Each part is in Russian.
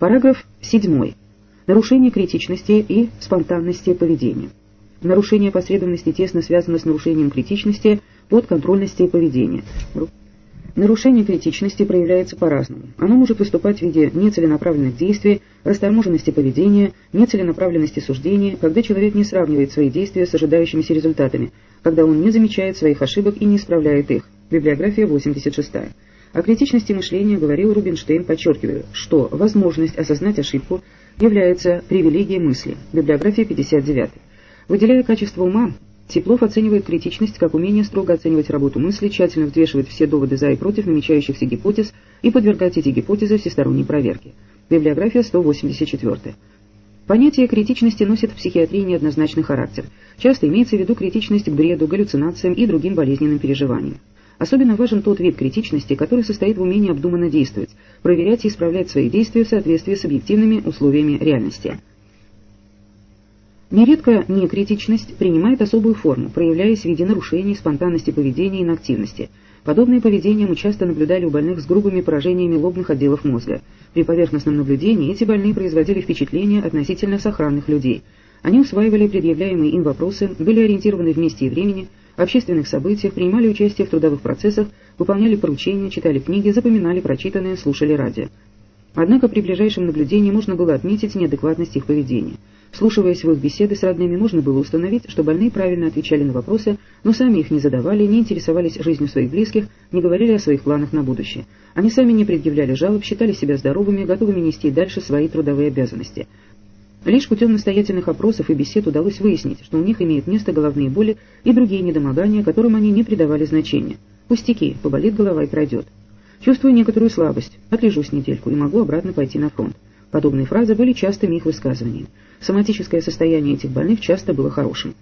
Параграф 7. Нарушение критичности и спонтанности поведения. Нарушение последовательности тесно связано с нарушением критичности, подконтрольности поведения. Нарушение критичности проявляется по-разному. Оно может выступать в виде нецеленаправленных действий, расторможенности поведения, нецеленаправленности суждения, когда человек не сравнивает свои действия с ожидающимися результатами, когда он не замечает своих ошибок и не исправляет их. Библиография 86. О критичности мышления говорил Рубинштейн, подчеркивая, что возможность осознать ошибку является привилегией мысли. Библиография 59. Выделяя качество ума, Теплов оценивает критичность как умение строго оценивать работу мысли, тщательно взвешивать все доводы за и против намечающихся гипотез и подвергать эти гипотезы всесторонней проверке. Библиография 184. Понятие критичности носит в психиатрии неоднозначный характер. Часто имеется в виду критичность к бреду, галлюцинациям и другим болезненным переживаниям. Особенно важен тот вид критичности, который состоит в умении обдуманно действовать, проверять и исправлять свои действия в соответствии с объективными условиями реальности. Нередко некритичность принимает особую форму, проявляясь в виде нарушений спонтанности поведения и инактивности. Подобное поведение мы часто наблюдали у больных с грубыми поражениями лобных отделов мозга. При поверхностном наблюдении эти больные производили впечатление относительно сохранных людей. Они усваивали предъявляемые им вопросы, были ориентированы в месте и времени, общественных событиях, принимали участие в трудовых процессах, выполняли поручения, читали книги, запоминали прочитанное, слушали радио. Однако при ближайшем наблюдении можно было отметить неадекватность их поведения. Слушиваясь в их беседы с родными, можно было установить, что больные правильно отвечали на вопросы, но сами их не задавали, не интересовались жизнью своих близких, не говорили о своих планах на будущее. Они сами не предъявляли жалоб, считали себя здоровыми, готовыми нести дальше свои трудовые обязанности. Лишь путем настоятельных опросов и бесед удалось выяснить, что у них имеют место головные боли и другие недомогания, которым они не придавали значения. Пустяки, поболит голова и пройдет. Чувствую некоторую слабость, отлежусь недельку и могу обратно пойти на фронт. Подобные фразы были частыми их высказываниями. Соматическое состояние этих больных часто было хорошим.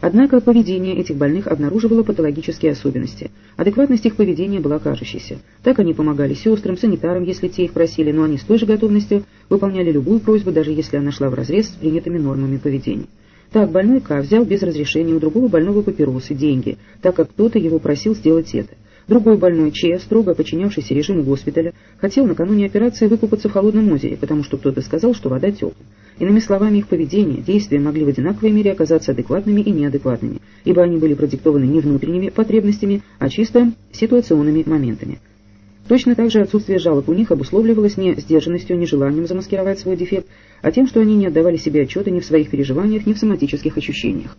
Однако поведение этих больных обнаруживало патологические особенности. Адекватность их поведения была кажущейся. Так они помогали сестрам, санитарам, если те их просили, но они с той же готовностью выполняли любую просьбу, даже если она шла вразрез с принятыми нормами поведения. Так больной К взял без разрешения у другого больного папиросы, деньги, так как кто-то его просил сделать это. Другой больной, Че, строго подчинявшийся режиму госпиталя, хотел накануне операции выкупаться в холодном озере, потому что кто-то сказал, что вода теплая. Иными словами, их поведение, действия могли в одинаковой мере оказаться адекватными и неадекватными, ибо они были продиктованы не внутренними потребностями, а чисто ситуационными моментами. Точно так же отсутствие жалоб у них обусловливалось не сдержанностью, не желанием замаскировать свой дефект, а тем, что они не отдавали себе отчета ни в своих переживаниях, ни в соматических ощущениях.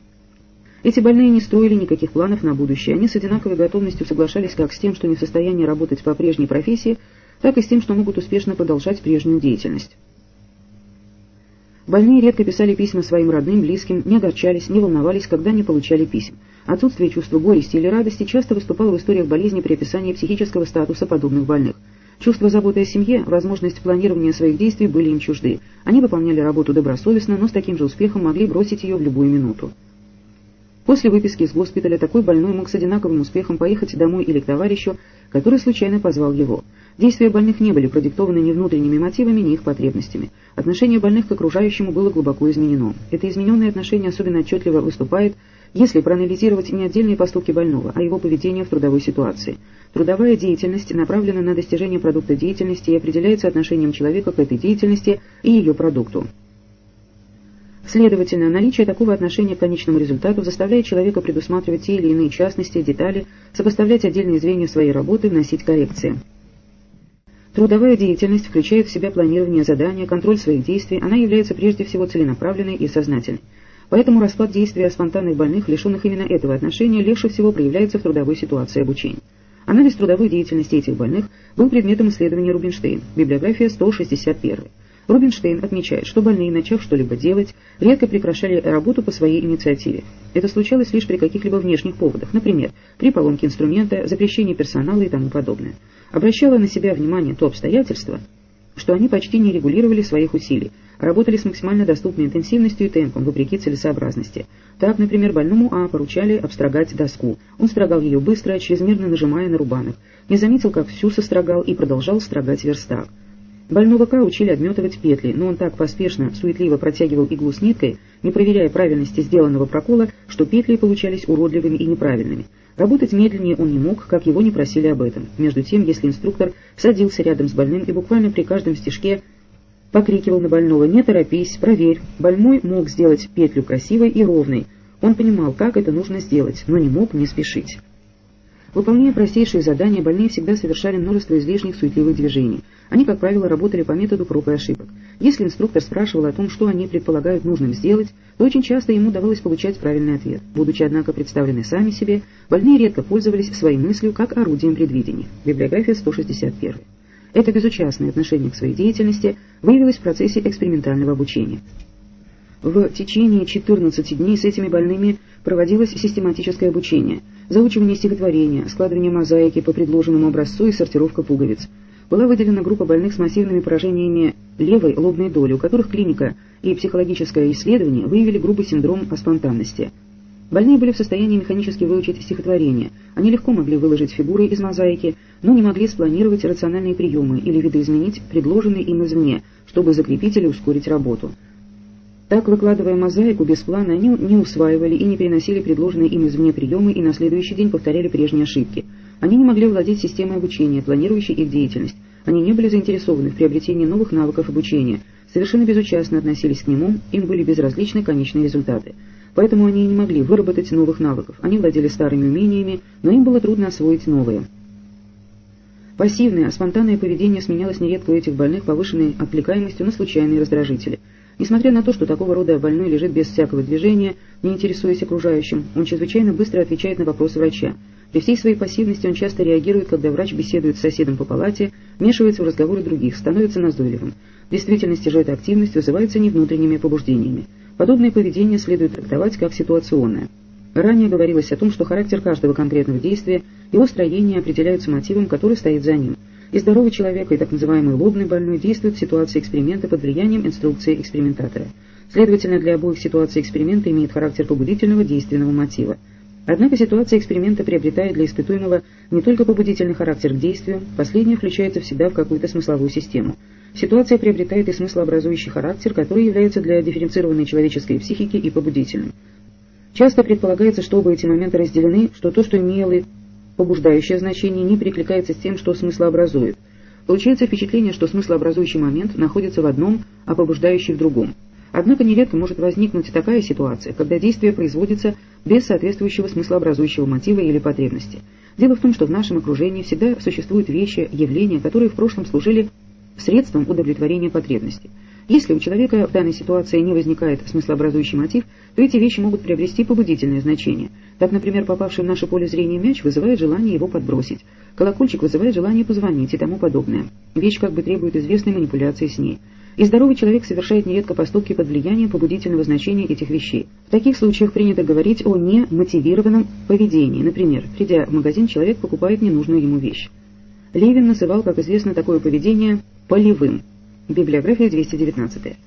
Эти больные не строили никаких планов на будущее, они с одинаковой готовностью соглашались как с тем, что не в состоянии работать по прежней профессии, так и с тем, что могут успешно продолжать прежнюю деятельность. Больные редко писали письма своим родным, близким, не огорчались, не волновались, когда не получали писем. Отсутствие чувства горести или радости часто выступало в историях болезни при описании психического статуса подобных больных. Чувство заботы о семье, возможность планирования своих действий были им чужды. Они выполняли работу добросовестно, но с таким же успехом могли бросить ее в любую минуту. После выписки из госпиталя такой больной мог с одинаковым успехом поехать домой или к товарищу, который случайно позвал его. Действия больных не были продиктованы ни внутренними мотивами, ни их потребностями. Отношение больных к окружающему было глубоко изменено. Это измененное отношение особенно отчетливо выступает, если проанализировать не отдельные поступки больного, а его поведение в трудовой ситуации. Трудовая деятельность направлена на достижение продукта деятельности и определяется отношением человека к этой деятельности и ее продукту. Следовательно, наличие такого отношения к конечному результату заставляет человека предусматривать те или иные частности, детали, сопоставлять отдельные звенья своей работы, вносить коррекции. Трудовая деятельность включает в себя планирование задания, контроль своих действий, она является прежде всего целенаправленной и сознательной. Поэтому распад действия спонтанных больных, лишенных именно этого отношения, легче всего проявляется в трудовой ситуации обучения. Анализ трудовой деятельности этих больных был предметом исследования Рубинштейн, библиография 161. Рубинштейн отмечает, что больные, начав что-либо делать, редко прекращали работу по своей инициативе. Это случалось лишь при каких-либо внешних поводах, например, при поломке инструмента, запрещении персонала и тому подобное. Обращало на себя внимание то обстоятельство, что они почти не регулировали своих усилий, работали с максимально доступной интенсивностью и темпом, вопреки целесообразности. Так, например, больному А поручали обстрогать доску. Он строгал ее быстро, чрезмерно нажимая на рубанок. Не заметил, как всю сострогал и продолжал строгать верстак. Больного К учили обметывать петли, но он так поспешно, суетливо протягивал иглу с ниткой, не проверяя правильности сделанного прокола, что петли получались уродливыми и неправильными. Работать медленнее он не мог, как его не просили об этом. Между тем, если инструктор садился рядом с больным и буквально при каждом стежке покрикивал на больного «Не торопись, проверь», больной мог сделать петлю красивой и ровной. Он понимал, как это нужно сделать, но не мог не спешить. Выполняя простейшие задания, больные всегда совершали множество излишних суетливых движений. Они, как правило, работали по методу проб и ошибок. Если инструктор спрашивал о том, что они предполагают нужным сделать, то очень часто ему удавалось получать правильный ответ. Будучи, однако, представлены сами себе, больные редко пользовались своей мыслью как орудием предвидения. Библиография 161. Это безучастное отношение к своей деятельности выявилось в процессе экспериментального обучения. В течение 14 дней с этими больными проводилось систематическое обучение, заучивание стихотворения, складывание мозаики по предложенному образцу и сортировка пуговиц. Была выделена группа больных с массивными поражениями левой лобной доли, у которых клиника и психологическое исследование выявили грубый синдром спонтанности. Больные были в состоянии механически выучить стихотворение. Они легко могли выложить фигуры из мозаики, но не могли спланировать рациональные приемы или видоизменить предложенные им извне, чтобы закрепить или ускорить работу. Так, выкладывая мозаику без плана, они не усваивали и не переносили предложенные им извне приемы и на следующий день повторяли прежние ошибки. Они не могли владеть системой обучения, планирующей их деятельность. Они не были заинтересованы в приобретении новых навыков обучения, совершенно безучастно относились к нему, им были безразличны конечные результаты. Поэтому они не могли выработать новых навыков. Они владели старыми умениями, но им было трудно освоить новые. Пассивное, спонтанное поведение сменялось нередко у этих больных повышенной отвлекаемостью на случайные раздражители – Несмотря на то, что такого рода больной лежит без всякого движения, не интересуясь окружающим, он чрезвычайно быстро отвечает на вопросы врача. При всей своей пассивности он часто реагирует, когда врач беседует с соседом по палате, вмешивается в разговоры других, становится назойливым. В действительности же эта активность вызывается не внутренними побуждениями. Подобное поведение следует трактовать как ситуационное. Ранее говорилось о том, что характер каждого конкретного действия, его строение определяются мотивом, который стоит за ним и здоровый человек, и так называемый лобный больной действуют в ситуации эксперимента под влиянием инструкции экспериментатора. Следовательно, для обоих ситуаций эксперимента имеет характер побудительного действенного мотива. Однако ситуация эксперимента приобретает для испытуемого не только побудительный характер к действию, последнее включается всегда в какую-то смысловую систему. Ситуация приобретает и смыслообразующий характер, который является для дифференцированной человеческой психики и побудительным. Часто предполагается, что оба эти моменты разделены, что то, что имело побуждающее значение не перекликается с тем, что смыслообразует. Получается впечатление, что смыслообразующий момент находится в одном, а побуждающий в другом. Однако нередко может возникнуть такая ситуация, когда действие производится без соответствующего смыслообразующего мотива или потребности. Дело в том, что в нашем окружении всегда существуют вещи, явления, которые в прошлом служили средством удовлетворения потребностей. Если у человека в данной ситуации не возникает смыслообразующий мотив, то эти вещи могут приобрести побудительное значение. Так, например, попавший в наше поле зрения мяч вызывает желание его подбросить, колокольчик вызывает желание позвонить и тому подобное. Вещь как бы требует известной манипуляции с ней. И здоровый человек совершает нередко поступки под влиянием побудительного значения этих вещей. В таких случаях принято говорить о немотивированном поведении. Например, придя в магазин, человек покупает ненужную ему вещь. Левин называл, как известно, такое поведение полевым. Библиография 219.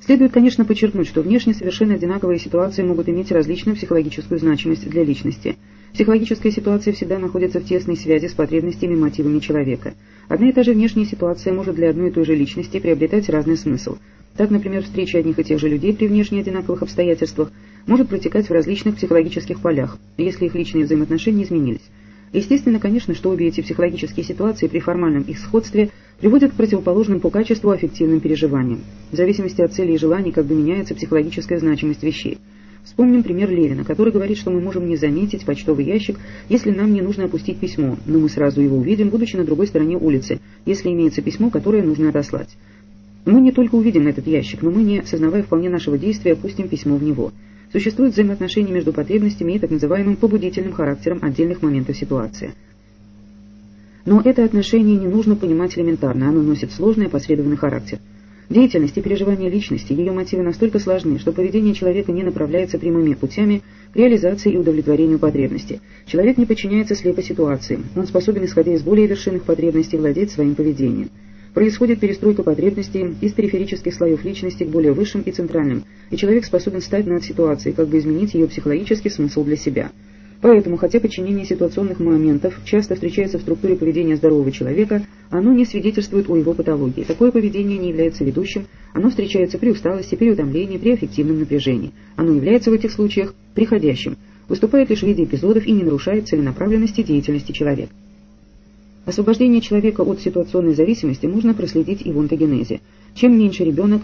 Следует, конечно, подчеркнуть, что внешне совершенно одинаковые ситуации могут иметь различную психологическую значимость для личности. Психологическая ситуация всегда находится в тесной связи с потребностями и мотивами человека. Одна и та же внешняя ситуация может для одной и той же личности приобретать разный смысл. Так, например, встреча одних и тех же людей при внешне одинаковых обстоятельствах может протекать в различных психологических полях, если их личные взаимоотношения изменились. Естественно, конечно, что обе эти психологические ситуации при формальном их сходстве приводят к противоположным по качеству аффективным переживаниям. В зависимости от целей и желаний как бы меняется психологическая значимость вещей. Вспомним пример Левина, который говорит, что мы можем не заметить почтовый ящик, если нам не нужно опустить письмо, но мы сразу его увидим, будучи на другой стороне улицы, если имеется письмо, которое нужно отослать. Мы не только увидим этот ящик, но мы, не сознавая вполне нашего действия, опустим письмо в него. Существует взаимоотношение между потребностями и так называемым побудительным характером отдельных моментов ситуации. Но это отношение не нужно понимать элементарно, оно носит сложный опосредованный характер. Деятельность и переживания личности, ее мотивы настолько сложны, что поведение человека не направляется прямыми путями к реализации и удовлетворению потребности. Человек не подчиняется слепо ситуации, он способен, исходя из более вершинных потребностей, владеть своим поведением. Происходит перестройка потребностей из периферических слоев личности к более высшим и центральным, и человек способен стать над ситуацией, как бы изменить ее психологический смысл для себя. Поэтому, хотя подчинение ситуационных моментов часто встречается в структуре поведения здорового человека, оно не свидетельствует о его патологии. Такое поведение не является ведущим, оно встречается при усталости, при утомлении, при аффективном напряжении. Оно является в этих случаях приходящим. выступает лишь в виде эпизодов и не нарушает целенаправленности деятельности человека. Освобождение человека от ситуационной зависимости можно проследить и в онтогенезе. Чем меньше ребенок,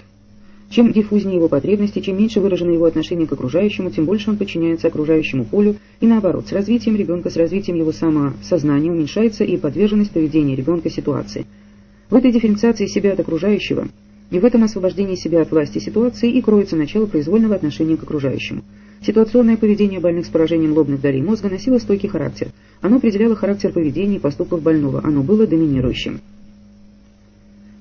чем диффузнее его потребности, чем меньше выражено его отношение к окружающему, тем больше он подчиняется окружающему полю, и наоборот, с развитием ребенка, с развитием его самосознания уменьшается и подверженность поведения ребенка ситуации. В этой дифференциации себя от окружающего и в этом освобождении себя от власти ситуации и кроется начало произвольного отношения к окружающему. Ситуационное поведение больных с поражением лобных долей мозга носило стойкий характер. Оно определяло характер поведения и поступков больного, оно было доминирующим.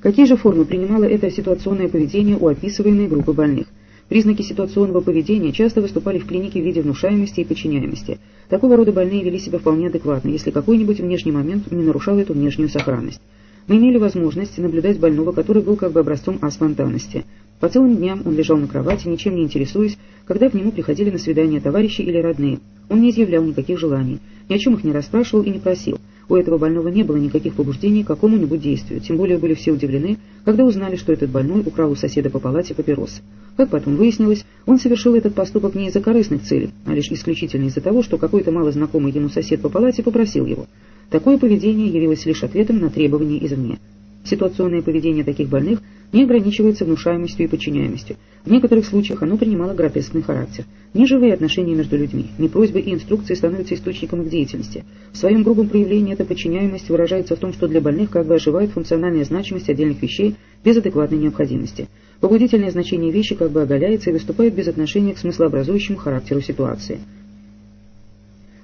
Какие же формы принимало это ситуационное поведение у описываемой группы больных? Признаки ситуационного поведения часто выступали в клинике в виде внушаемости и подчиняемости. Такого рода больные вели себя вполне адекватно, если какой-нибудь внешний момент не нарушал эту внешнюю сохранность. Мы имели возможность наблюдать больного, который был как бы образцом аспонтанности. По целым дням он лежал на кровати, ничем не интересуясь, когда к нему приходили на свидание товарищи или родные. Он не изъявлял никаких желаний, ни о чем их не расспрашивал и не просил. У этого больного не было никаких побуждений к какому-нибудь действию, тем более были все удивлены, когда узнали, что этот больной украл у соседа по палате папирос. Как потом выяснилось, он совершил этот поступок не из-за корыстных целей, а лишь исключительно из-за того, что какой-то малознакомый ему сосед по палате попросил его. Такое поведение явилось лишь ответом на требования извне. Ситуационное поведение таких больных не ограничивается внушаемостью и подчиняемостью. В некоторых случаях оно принимало гротескный характер. Неживые отношения между людьми, не просьбы и инструкции становятся источником их деятельности. В своем грубом проявлении эта подчиняемость выражается в том, что для больных как бы оживает функциональная значимость отдельных вещей без адекватной необходимости. Побудительное значение вещи как бы оголяется и выступает без отношения к смыслообразующему характеру ситуации.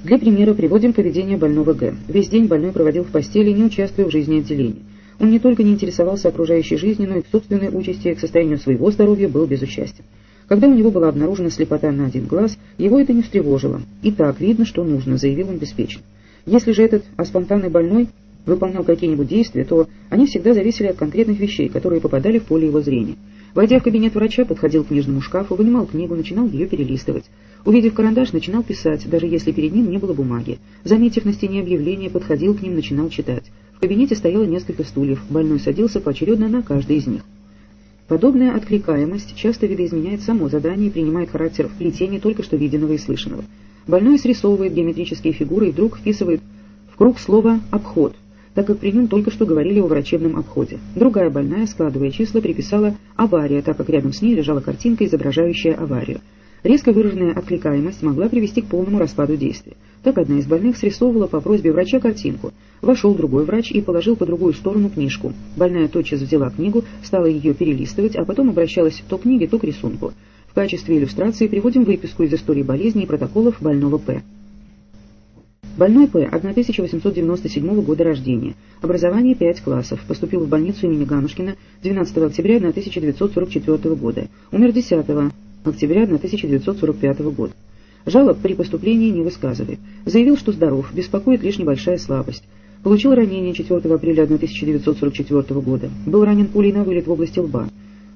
Для примера приводим поведение больного Г. Весь день больной проводил в постели, не участвуя в жизни отделения. Он не только не интересовался окружающей жизнью, но и к собственной участи, к состоянию своего здоровья был безучастен. Когда у него была обнаружена слепота на один глаз, его это не встревожило. «И так видно, что нужно», — заявил он беспечно. Если же этот аспонтанный больной выполнял какие-нибудь действия, то они всегда зависели от конкретных вещей, которые попадали в поле его зрения. Войдя в кабинет врача, подходил к книжному шкафу, вынимал книгу, начинал ее перелистывать. Увидев карандаш, начинал писать, даже если перед ним не было бумаги. Заметив на стене объявление, подходил к ним, начинал читать. В кабинете стояло несколько стульев, больной садился поочередно на каждый из них. Подобная откликаемость часто видоизменяет само задание и принимает характер вплетения только что виденного и слышанного. Больной срисовывает геометрические фигуры и вдруг вписывает в круг слово «обход», так как при нем только что говорили о врачебном обходе. Другая больная, складывая числа, приписала «авария», так как рядом с ней лежала картинка, изображающая аварию. Резко выраженная откликаемость могла привести к полному распаду действия. Так одна из больных срисовывала по просьбе врача картинку. Вошел другой врач и положил по другую сторону книжку. Больная тотчас взяла книгу, стала ее перелистывать, а потом обращалась то к книге, то к рисунку. В качестве иллюстрации приводим выписку из истории болезни и протоколов больного П. Больной П. 1897 года рождения. Образование 5 классов. Поступил в больницу имени Ганушкина 12 октября 1944 года. Умер 10 октября 1945 года. Жалоб при поступлении не высказывает. Заявил, что здоров, беспокоит лишь небольшая слабость. Получил ранение 4 апреля 1944 года. Был ранен пулей на вылет в области лба.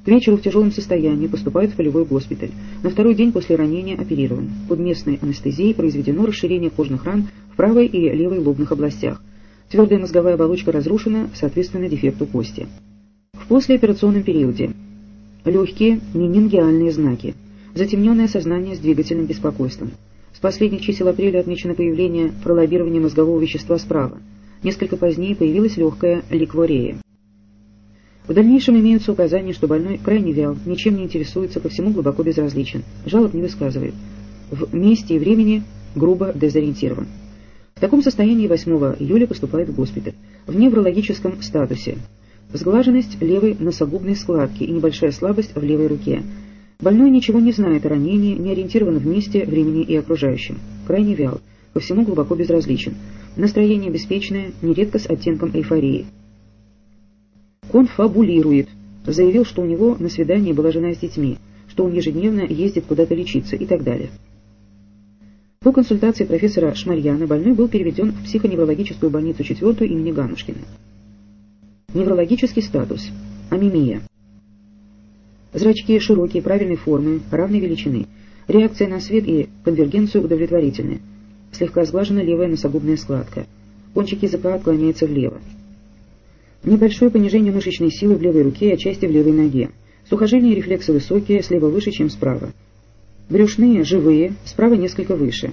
К вечеру в тяжелом состоянии поступает в полевой госпиталь. На второй день после ранения оперирован. Под местной анестезией произведено расширение кожных ран в правой и левой лобных областях. Твердая мозговая оболочка разрушена, соответственно дефекту кости. В послеоперационном периоде легкие менингиальные знаки, затемненное сознание с двигательным беспокойством. С последних чисел апреля отмечено появление пролоббирования мозгового вещества справа. Несколько позднее появилась легкая ликворея. В дальнейшем имеются указания, что больной крайне вял, ничем не интересуется, ко всему глубоко безразличен, жалоб не высказывает. В месте и времени грубо дезориентирован. В таком состоянии 8 июля поступает в госпиталь. В неврологическом статусе. Сглаженность левой носогубной складки и небольшая слабость в левой руке. Больной ничего не знает о ранении, не ориентирован в месте, времени и окружающем. Крайне вял, ко всему глубоко безразличен. Настроение беспечное, нередко с оттенком эйфории конфабулирует. Заявил, что у него на свидании была жена с детьми, что он ежедневно ездит куда-то лечиться и так далее. По консультации профессора Шмарьяна больной был переведен в психоневрологическую больницу 4 имени Ганушкина. Неврологический статус. Амимия. Зрачки широкие, правильной формы, равной величины. Реакция на свет и конвергенцию удовлетворительны. Слегка сглажена левая носогубная складка. Кончик языка отклоняется влево. Небольшое понижение мышечной силы в левой руке и отчасти в левой ноге. Сухожилия и рефлексы высокие, слева выше, чем справа. Брюшные, живые, справа несколько выше.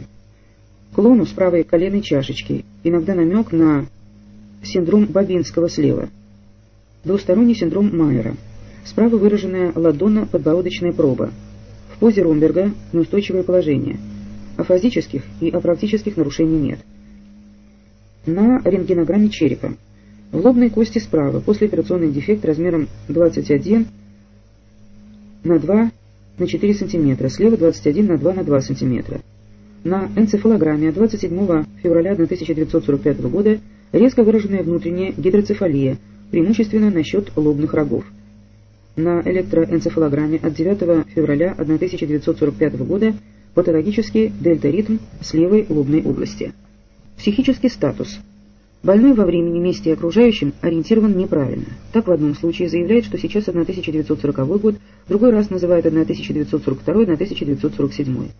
клону с правой коленной чашечки, иногда намек на синдром Бабинского слева, двусторонний синдром Майера, справа выраженная ладонно-подбородочная проба, в позе Ромберга неустойчивое положение, афазических и апрактических нарушений нет. На рентгенограмме черепа. В лобной кости справа послеоперационный дефект размером 21 на 2 на 4 см, слева 21 на 2 на 2 см. На энцефалограмме 27 февраля 1945 года резко выраженная внутренняя гидроцефалия, преимущественно насчет лобных рогов. На электроэнцефалограмме от 9 февраля 1945 года патологический дельтаритм с левой лобной области. Психический статус. Больной во времени, месте и окружающим ориентирован неправильно. Так в одном случае заявляет, что сейчас 1940 год, другой раз называет 1942-1947.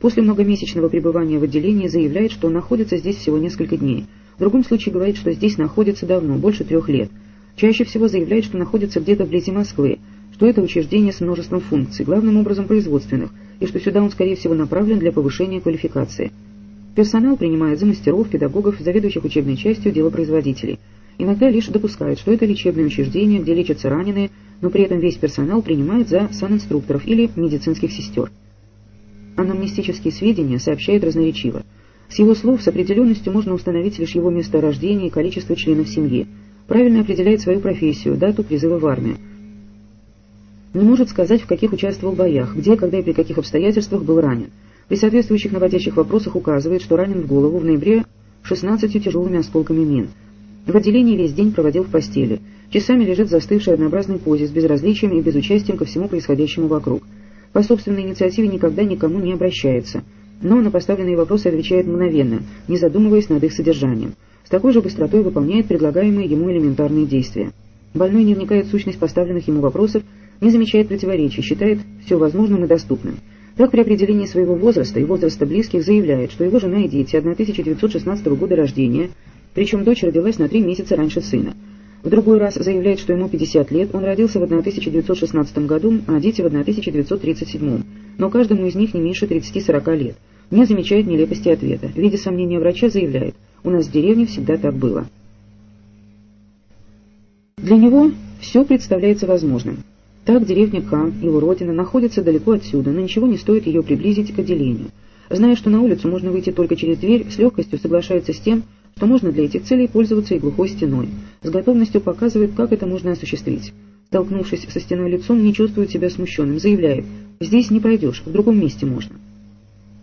После многомесячного пребывания в отделении заявляет, что находится здесь всего несколько дней. В другом случае говорит, что здесь находится давно, больше трех лет. Чаще всего заявляет, что находится где-то вблизи Москвы, что это учреждение с множеством функций, главным образом производственных, и что сюда он, скорее всего, направлен для повышения квалификации. Персонал принимает за мастеров, педагогов, заведующих учебной частью, делопроизводителей. Иногда лишь допускает, что это лечебное учреждение, где лечатся раненые, но при этом весь персонал принимает за санинструкторов или медицинских сестер. Анамнестические сведения сообщают разноречиво. С его слов с определенностью можно установить лишь его место рождения и количество членов семьи. Правильно определяет свою профессию, дату призыва в армию. Не может сказать, в каких участвовал боях, где, когда и при каких обстоятельствах был ранен. При соответствующих наводящих вопросах указывает, что ранен в голову в ноябре 16 тяжелыми осколками мин. В отделении весь день проводил в постели. Часами лежит в застывшей однообразной позе с безразличием и безучастием ко всему происходящему вокруг. По собственной инициативе никогда никому не обращается, но на поставленные вопросы отвечает мгновенно, не задумываясь над их содержанием. С такой же быстротой выполняет предлагаемые ему элементарные действия. Больной не вникает в сущность поставленных ему вопросов, не замечает противоречий, считает все возможным и доступным. Так при определении своего возраста и возраста близких заявляет, что его жена и дети 1916 года рождения, причем дочь родилась на три месяца раньше сына. В другой раз заявляет, что ему 50 лет, он родился в 1916 году, а дети в 1937, но каждому из них не меньше 30-40 лет. Не замечает нелепости ответа. Видя сомнения врача, заявляет, у нас в деревне всегда так было. Для него все представляется возможным. Так деревня К, его родина, находится далеко отсюда, но ничего не стоит ее приблизить к отделению. Зная, что на улицу можно выйти только через дверь, с легкостью соглашается с тем, что можно для этих целей пользоваться и глухой стеной. С готовностью показывает, как это можно осуществить. Столкнувшись со стеной лицом, не чувствует себя смущенным, заявляет «Здесь не пройдешь, в другом месте можно».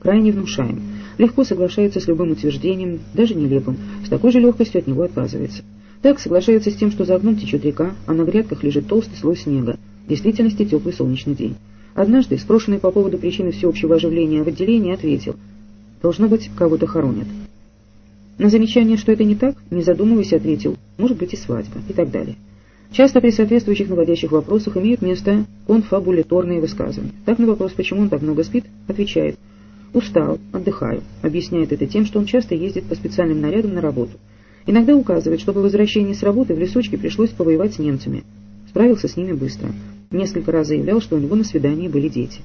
Крайне внушаем. Легко соглашается с любым утверждением, даже нелепым, с такой же легкостью от него отказывается. Так соглашается с тем, что за окном течет река, а на грядках лежит толстый слой снега, в действительности теплый солнечный день. Однажды, спрошенный по поводу причины всеобщего оживления в отделении, ответил, «Должно быть, кого-то хоронят». На замечание, что это не так, не задумываясь, ответил, «Может быть и свадьба» и так далее. Часто при соответствующих наводящих вопросах имеют место конфабуляторные высказывания. Так на вопрос, почему он так много спит, отвечает, «Устал, отдыхаю», объясняет это тем, что он часто ездит по специальным нарядам на работу. Иногда указывает, что по возвращении с работы в лесочке пришлось повоевать с немцами. Справился с ними быстро. Несколько раз заявлял, что у него на свидании были дети.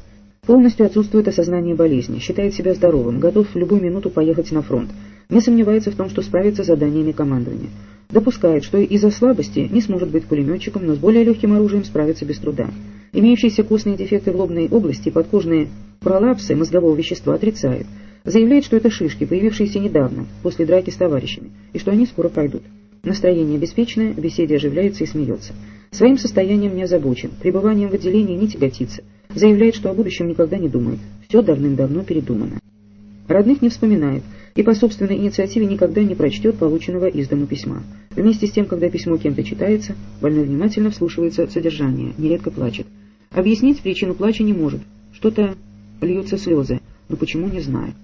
Полностью отсутствует осознание болезни, считает себя здоровым, готов в любую минуту поехать на фронт. Не сомневается в том, что справится с заданиями командования. Допускает, что из-за слабости не сможет быть пулеметчиком, но с более легким оружием справится без труда. Имеющиеся костные дефекты в лобной области и подкожные пролапсы мозгового вещества отрицает. Заявляет, что это шишки, появившиеся недавно, после драки с товарищами, и что они скоро пройдут. Настроение обеспеченное, в беседе оживляется и смеется. Своим состоянием не озабочен, пребыванием в отделении не тяготится. Заявляет, что о будущем никогда не думает. Все давным-давно передумано. Родных не вспоминает и по собственной инициативе никогда не прочтет полученного из дому письма. Вместе с тем, когда письмо кем-то читается, больной внимательно вслушивается в содержание, нередко плачет. Объяснить причину плача не может. Что-то льются слезы, но почему не знаю.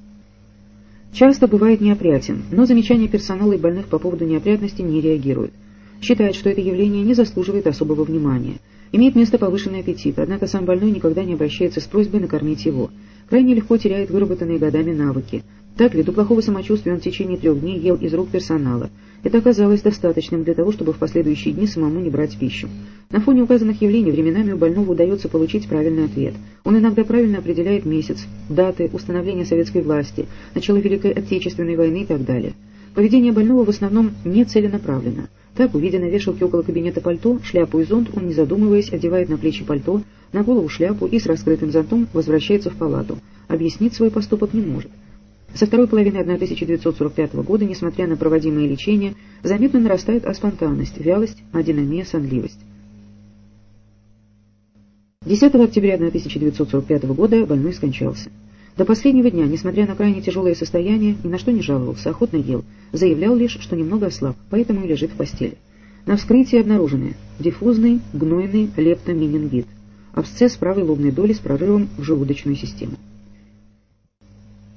Часто бывает неопрятен, но замечания персонала и больных по поводу неопрятности не реагируют. Считает, что это явление не заслуживает особого внимания. Имеет место повышенный аппетит, однако сам больной никогда не обращается с просьбой накормить его. Крайне легко теряет выработанные годами навыки. Так, ввиду плохого самочувствия он в течение трех дней ел из рук персонала. Это оказалось достаточным для того, чтобы в последующие дни самому не брать пищу. На фоне указанных явлений временами у больного удается получить правильный ответ. Он иногда правильно определяет месяц, даты, установления советской власти, начало Великой Отечественной войны и так далее. Поведение больного в основном не целенаправленно. Так, увидя на вешалке около кабинета пальто, шляпу и зонт, он, не задумываясь, одевает на плечи пальто, на голову шляпу и с раскрытым зонтом возвращается в палату. Объяснить свой поступок не может. Со второй половины 1945 года, несмотря на проводимое лечение, заметно нарастает аспонтанность, вялость, адинамия, сонливость. 10 октября 1945 года больной скончался. До последнего дня, несмотря на крайне тяжелое состояние, ни на что не жаловался, охотно ел, заявлял лишь, что немного ослаб, поэтому и лежит в постели. На вскрытии обнаружены диффузный гнойный лептоменингит, абсцесс правой лобной доли с прорывом в желудочную систему.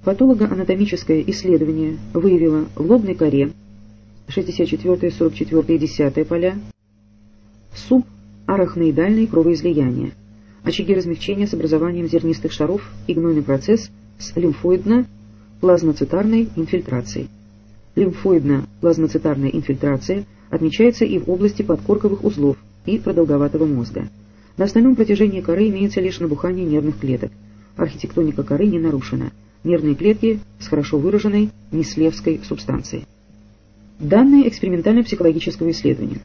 Патологоанатомическое исследование выявило в лобной коре 64, 44 и 10 поля субарахноидальные кровоизлияния, очаги размягчения с образованием зернистых шаров и гнойный процесс с лимфоидно-плазмоцитарной инфильтрацией. Лимфоидно-плазмоцитарная инфильтрация отмечается и в области подкорковых узлов и продолговатого мозга. На остальном протяжении коры имеется лишь набухание нервных клеток. Архитектоника коры не нарушена нервные клетки с хорошо выраженной неслевской субстанцией. Данные экспериментально-психологического исследования.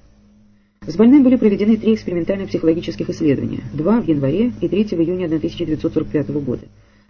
С больным были проведены три экспериментально-психологических исследования, два в январе и 3 в июне 1945 года.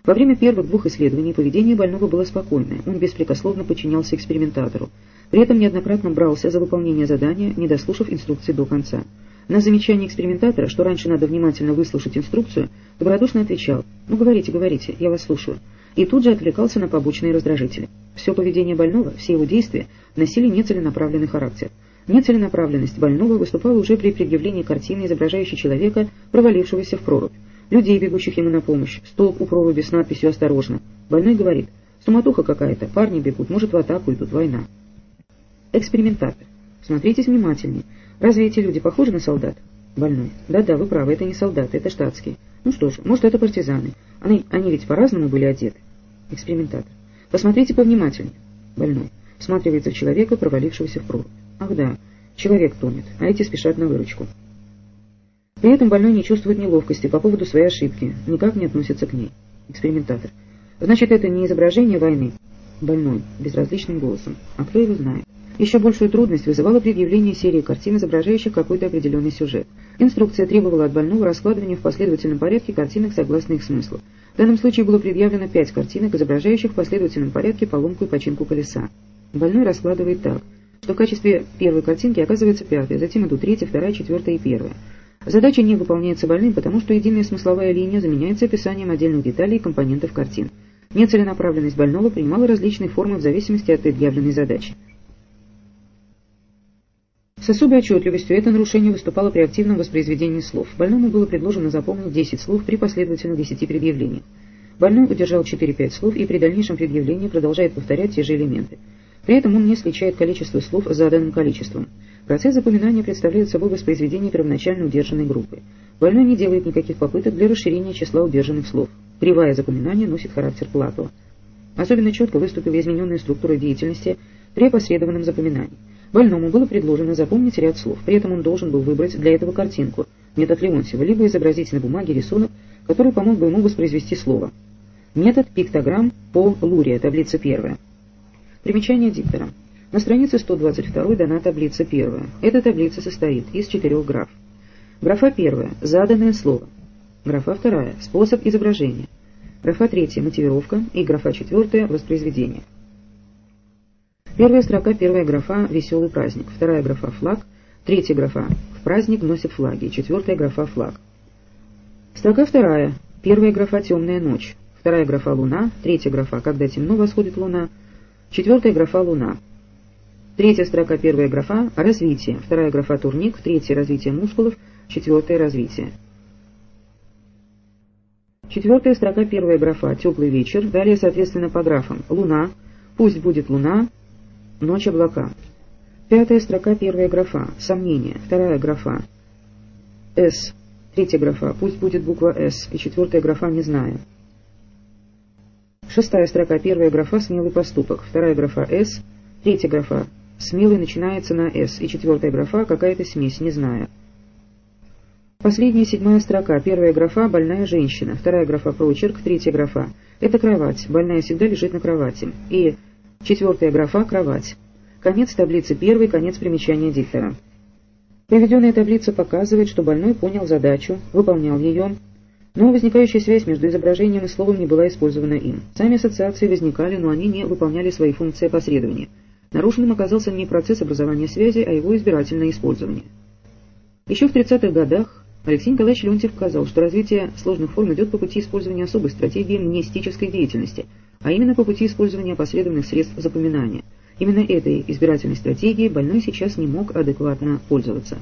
Во время первых двух исследований поведение больного было спокойное, он беспрекословно подчинялся экспериментатору. При этом неоднократно брался за выполнение задания, не дослушав инструкции до конца. На замечание экспериментатора, что раньше надо внимательно выслушать инструкцию, добродушно отвечал «Ну говорите, говорите, я вас слушаю» и тут же отвлекался на побочные раздражители. Все поведение больного, все его действия носили нецеленаправленный характер. Нецеленаправленность больного выступала уже при предъявлении картины, изображающей человека, провалившегося в прорубь. Людей, бегущих ему на помощь, столб у проруби с надписью «Осторожно». Больной говорит, суматоха какая-то, парни бегут, может в атаку идут, война. Экспериментатор. Смотрите внимательнее. Разве эти люди похожи на солдат? Больной. Да-да, вы правы, это не солдаты, это штатские. Ну что ж, может это партизаны. Они, они ведь по-разному были одеты. Экспериментатор. Посмотрите повнимательнее. Больной. Всматривается в человека, провалившегося в прорубь. Ах да, человек тонет, а эти спешат на выручку. При этом больной не чувствует неловкости по поводу своей ошибки, никак не относится к ней. Экспериментатор. Значит, это не изображение войны. Больной, безразличным голосом. А кто его знает? Еще большую трудность вызывало предъявление серии картин, изображающих какой-то определенный сюжет. Инструкция требовала от больного раскладывания в последовательном порядке картинок согласно их смыслу. В данном случае было предъявлено пять картинок, изображающих в последовательном порядке поломку и починку колеса. Больной раскладывает так, что в качестве первой картинки оказывается пятая, затем идут третья, вторая, четвертая и первая. Задача не выполняется больным, потому что единая смысловая линия заменяется описанием отдельных деталей и компонентов картин. Нецеленаправленность больного принимала различные формы в зависимости от предъявленной задачи. С особой отчетливостью это нарушение выступало при активном воспроизведении слов. Больному было предложено запомнить 10 слов при последовательных 10 предъявлениях. Больной удержал 4-5 слов и при дальнейшем предъявлении продолжает повторять те же элементы. При этом он не сличает количество слов заданным количеством. Процесс запоминания представляет собой воспроизведение первоначально удержанной группы. Больной не делает никаких попыток для расширения числа удержанных слов. Кривая запоминания носит характер Платова. Особенно четко выступила измененная структура деятельности при опосредованном запоминании. Больному было предложено запомнить ряд слов, при этом он должен был выбрать для этого картинку, метод Леонтьева, либо изобразить на бумаге рисунок, который помог бы ему воспроизвести слово. Метод пиктограмм по Лурия, таблица первая. Примечание диктора. На странице 122 дана таблица первая. Эта таблица состоит из четырех граф. Графа первая – заданное слово. Графа вторая – способ изображения. Графа третья – мотивировка. И графа четвертая – воспроизведение. Первая строка, первая графа «Веселый праздник», вторая графа «Флаг», третья графа «В праздник носят флаги», четвертая графа «Флаг». Строка вторая, первая графа «Темная ночь», вторая графа «Луна», третья графа «Когда темно восходит луна», четвертая графа «Луна». Третья строка, первая графа «Развитие», вторая графа «Турник», третья «Развитие мускулов», четвертое «Развитие». Четвертая строка, первая графа «Теплый вечер», далее, соответственно, по графам «Луна», «Пусть будет луна», Ночь облака. Пятая строка, первая графа. Сомнение. Вторая графа. С. Третья графа. Пусть будет буква С. И четвертая графа «Не знаю». Шестая строка, первая графа «Смелый поступок», вторая графа «С», третья графа «Смелый» начинается на «С», и четвертая графа «Какая-то смесь, не знаю». Последняя седьмая строка, первая графа «Больная женщина», вторая графа «Прочерк», третья графа «Это кровать», больная всегда лежит на кровати, и четвертая графа «Кровать». Конец таблицы первой, конец примечания диктора. Приведенная таблица показывает, что больной понял задачу, выполнял ее, но возникающая связь между изображением и словом не была использована им. Сами ассоциации возникали, но они не выполняли свои функции опосредования. Нарушенным оказался не процесс образования связи, а его избирательное использование. Еще в 30-х годах Алексей Николаевич Леонтьев показал, что развитие сложных форм идет по пути использования особой стратегии мнестической деятельности, а именно по пути использования последовательных средств запоминания – Именно этой избирательной стратегией больной сейчас не мог адекватно пользоваться.